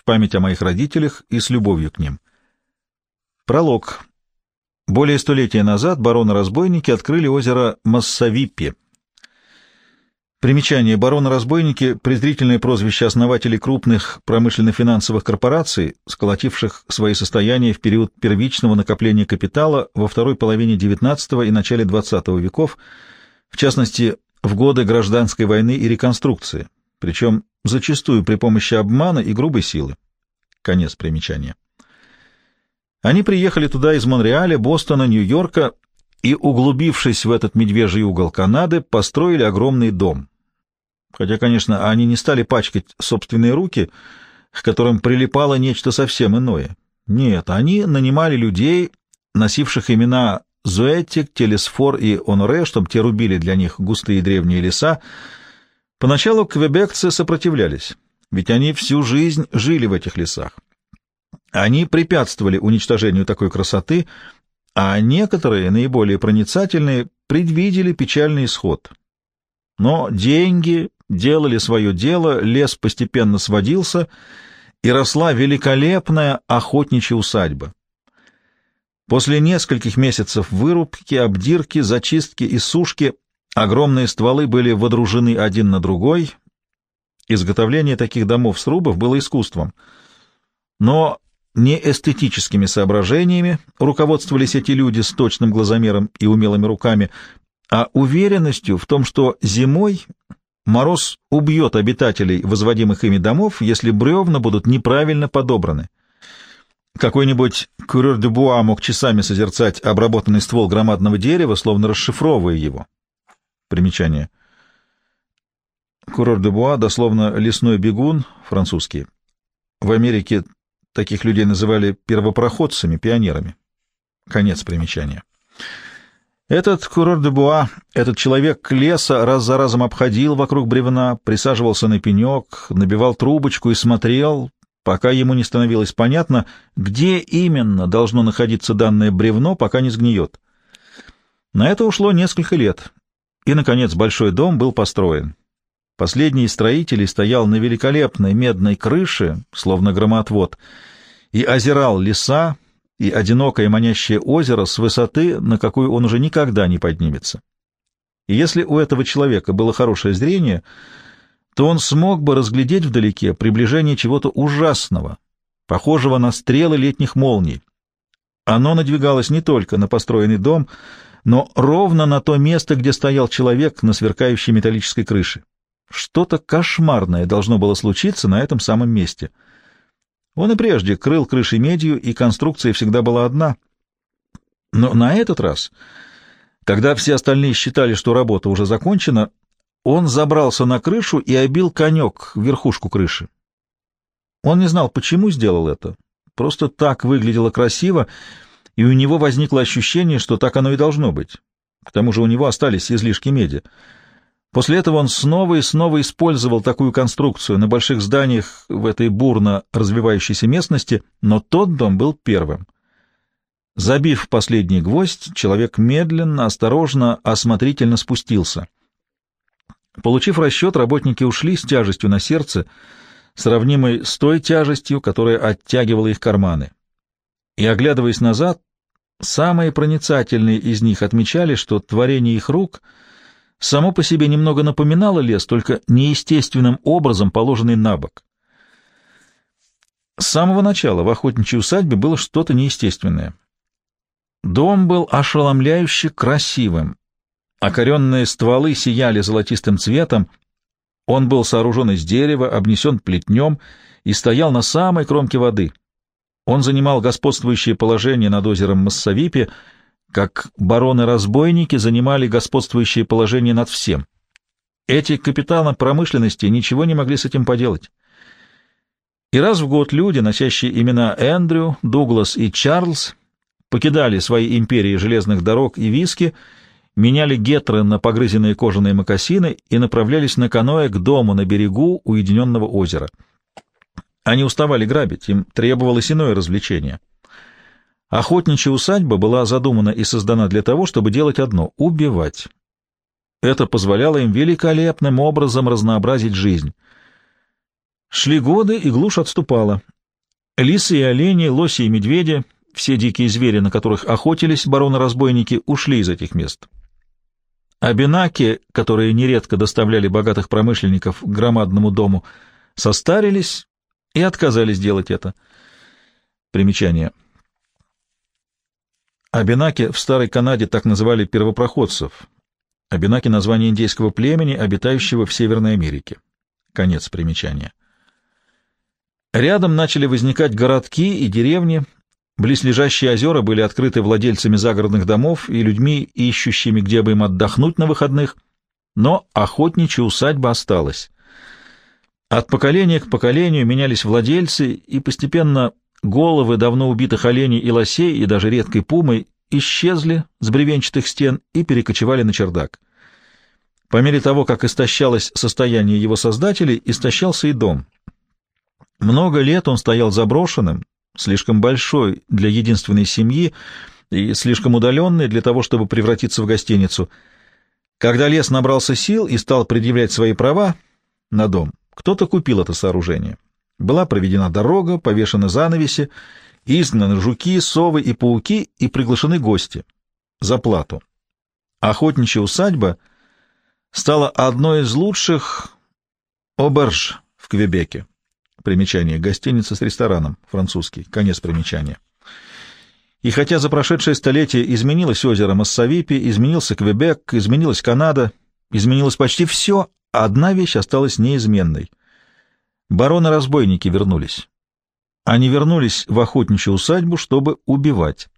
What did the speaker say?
в память о моих родителях и с любовью к ним. Пролог. Более столетия назад бароны-разбойники открыли озеро Массавиппи. Примечание. Бароны-разбойники — презрительное прозвище основателей крупных промышленно-финансовых корпораций, сколотивших свои состояния в период первичного накопления капитала во второй половине XIX и начале XX веков, в частности, в годы гражданской войны и реконструкции, причем зачастую при помощи обмана и грубой силы. Конец примечания. Они приехали туда из Монреаля, Бостона, Нью-Йорка и, углубившись в этот медвежий угол Канады, построили огромный дом. Хотя, конечно, они не стали пачкать собственные руки, к которым прилипало нечто совсем иное. Нет, они нанимали людей, носивших имена Зуэтик, Телесфор и Оноре, чтобы те рубили для них густые древние леса. Поначалу квебекцы сопротивлялись, ведь они всю жизнь жили в этих лесах. Они препятствовали уничтожению такой красоты, а некоторые, наиболее проницательные, предвидели печальный исход. Но деньги делали свое дело, лес постепенно сводился, и росла великолепная охотничья усадьба. После нескольких месяцев вырубки, обдирки, зачистки и сушки огромные стволы были водружены один на другой. Изготовление таких домов-срубов было искусством. Но не эстетическими соображениями руководствовались эти люди с точным глазомером и умелыми руками, а уверенностью в том, что зимой мороз убьет обитателей возводимых ими домов, если бревна будут неправильно подобраны. Какой-нибудь курер де буа мог часами созерцать обработанный ствол громадного дерева, словно расшифровывая его. Примечание. Курор де буа, дословно «лесной бегун», французский. В Америке Таких людей называли первопроходцами, пионерами. Конец примечания. Этот курор де Буа, этот человек леса раз за разом обходил вокруг бревна, присаживался на пенек, набивал трубочку и смотрел, пока ему не становилось понятно, где именно должно находиться данное бревно, пока не сгниет. На это ушло несколько лет, и, наконец, большой дом был построен. Последний из строителей стоял на великолепной медной крыше, словно громоотвод, и озирал леса и одинокое манящее озеро с высоты, на какую он уже никогда не поднимется. И если у этого человека было хорошее зрение, то он смог бы разглядеть вдалеке приближение чего-то ужасного, похожего на стрелы летних молний. Оно надвигалось не только на построенный дом, но ровно на то место, где стоял человек на сверкающей металлической крыше. Что-то кошмарное должно было случиться на этом самом месте. Он и прежде крыл крыши медью, и конструкция всегда была одна. Но на этот раз, когда все остальные считали, что работа уже закончена, он забрался на крышу и обил конек верхушку крыши. Он не знал, почему сделал это. Просто так выглядело красиво, и у него возникло ощущение, что так оно и должно быть. К тому же у него остались излишки меди. После этого он снова и снова использовал такую конструкцию на больших зданиях в этой бурно развивающейся местности, но тот дом был первым. Забив последний гвоздь, человек медленно, осторожно, осмотрительно спустился. Получив расчет, работники ушли с тяжестью на сердце, сравнимой с той тяжестью, которая оттягивала их карманы. И, оглядываясь назад, самые проницательные из них отмечали, что творение их рук — само по себе немного напоминало лес, только неестественным образом положенный на бок. С самого начала в охотничьей усадьбе было что-то неестественное. Дом был ошеломляюще красивым. Окоренные стволы сияли золотистым цветом. Он был сооружен из дерева, обнесен плетнем и стоял на самой кромке воды. Он занимал господствующее положение над озером Массавипи, как бароны-разбойники занимали господствующее положение над всем. Эти капитаны промышленности ничего не могли с этим поделать. И раз в год люди, носящие имена Эндрю, Дуглас и Чарльз, покидали свои империи железных дорог и виски, меняли гетры на погрызенные кожаные мокасины и направлялись на каноэ к дому на берегу уединенного озера. Они уставали грабить, им требовалось иное развлечение — Охотничья усадьба была задумана и создана для того, чтобы делать одно — убивать. Это позволяло им великолепным образом разнообразить жизнь. Шли годы, и глушь отступала. Лисы и олени, лоси и медведи, все дикие звери, на которых охотились бароны-разбойники, ушли из этих мест. Абинаки, которые нередко доставляли богатых промышленников к громадному дому, состарились и отказались делать это. Примечание. Абинаки в Старой Канаде так называли первопроходцев. Абинаки — название индейского племени, обитающего в Северной Америке. Конец примечания. Рядом начали возникать городки и деревни, близлежащие озера были открыты владельцами загородных домов и людьми, ищущими, где бы им отдохнуть на выходных, но охотничья усадьба осталась. От поколения к поколению менялись владельцы, и постепенно головы давно убитых оленей и лосей, и даже редкой пумы исчезли с бревенчатых стен и перекочевали на чердак. По мере того, как истощалось состояние его создателей, истощался и дом — много лет он стоял заброшенным, слишком большой для единственной семьи и слишком удаленный для того, чтобы превратиться в гостиницу. Когда лес набрался сил и стал предъявлять свои права на дом, кто-то купил это сооружение. Была проведена дорога, повешены занавеси, изгнаны жуки, совы и пауки и приглашены гости. За плату. Охотничья усадьба стала одной из лучших оберж в Квебеке. Примечание. Гостиница с рестораном. Французский. Конец примечания. И хотя за прошедшее столетие изменилось озеро Массавипи, изменился Квебек, изменилась Канада, изменилось почти все, одна вещь осталась неизменной. Бароны-разбойники вернулись. Они вернулись в охотничью усадьбу, чтобы убивать.